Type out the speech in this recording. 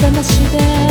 騙で